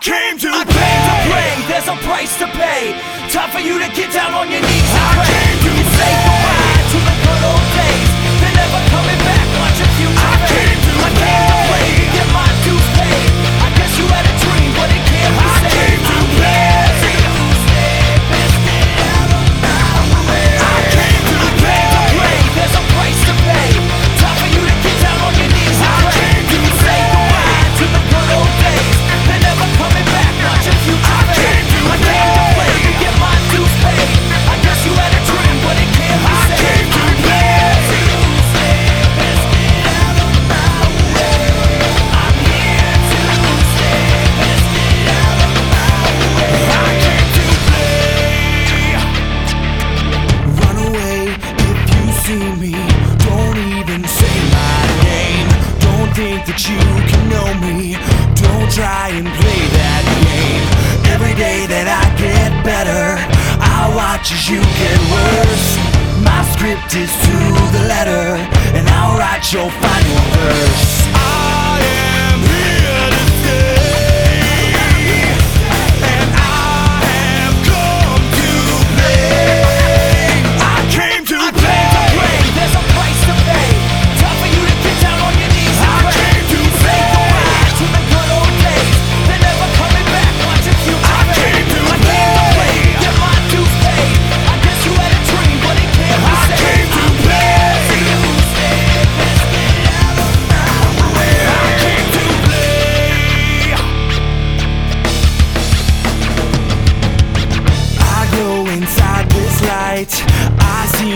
came to I pay. came to play. There's a price to pay. Time for you to get down on your knees I pray. Came to it's watch as you get worse. My script is to the letter And I'll write your final verse. I am here.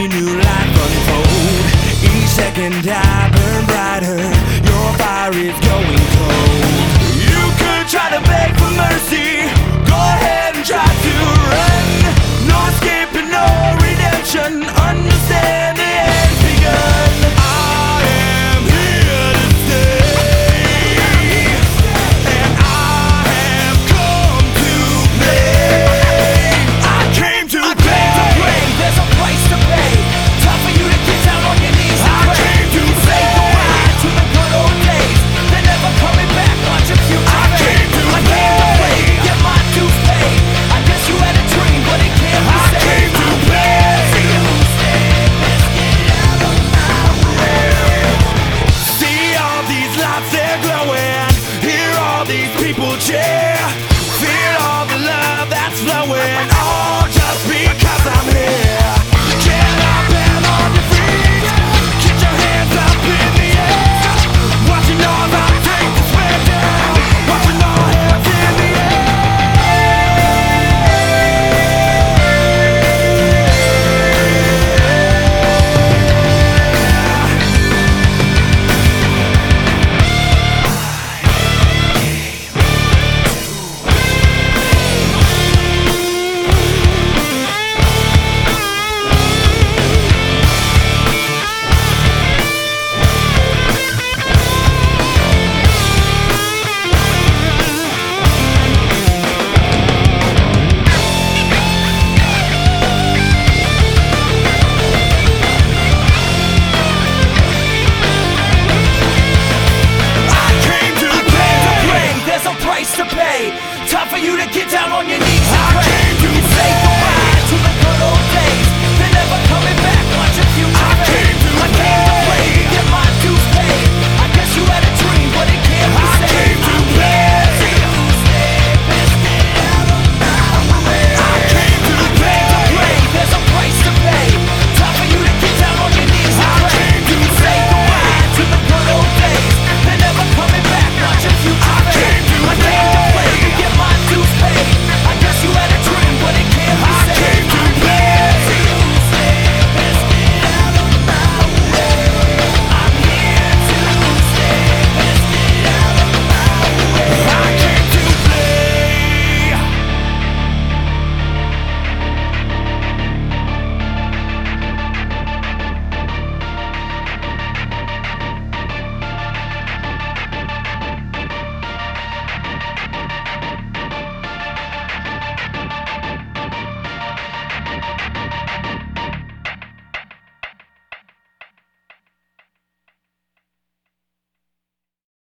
new life unfold. Each second I burn brighter. Your fire is. Gone. away.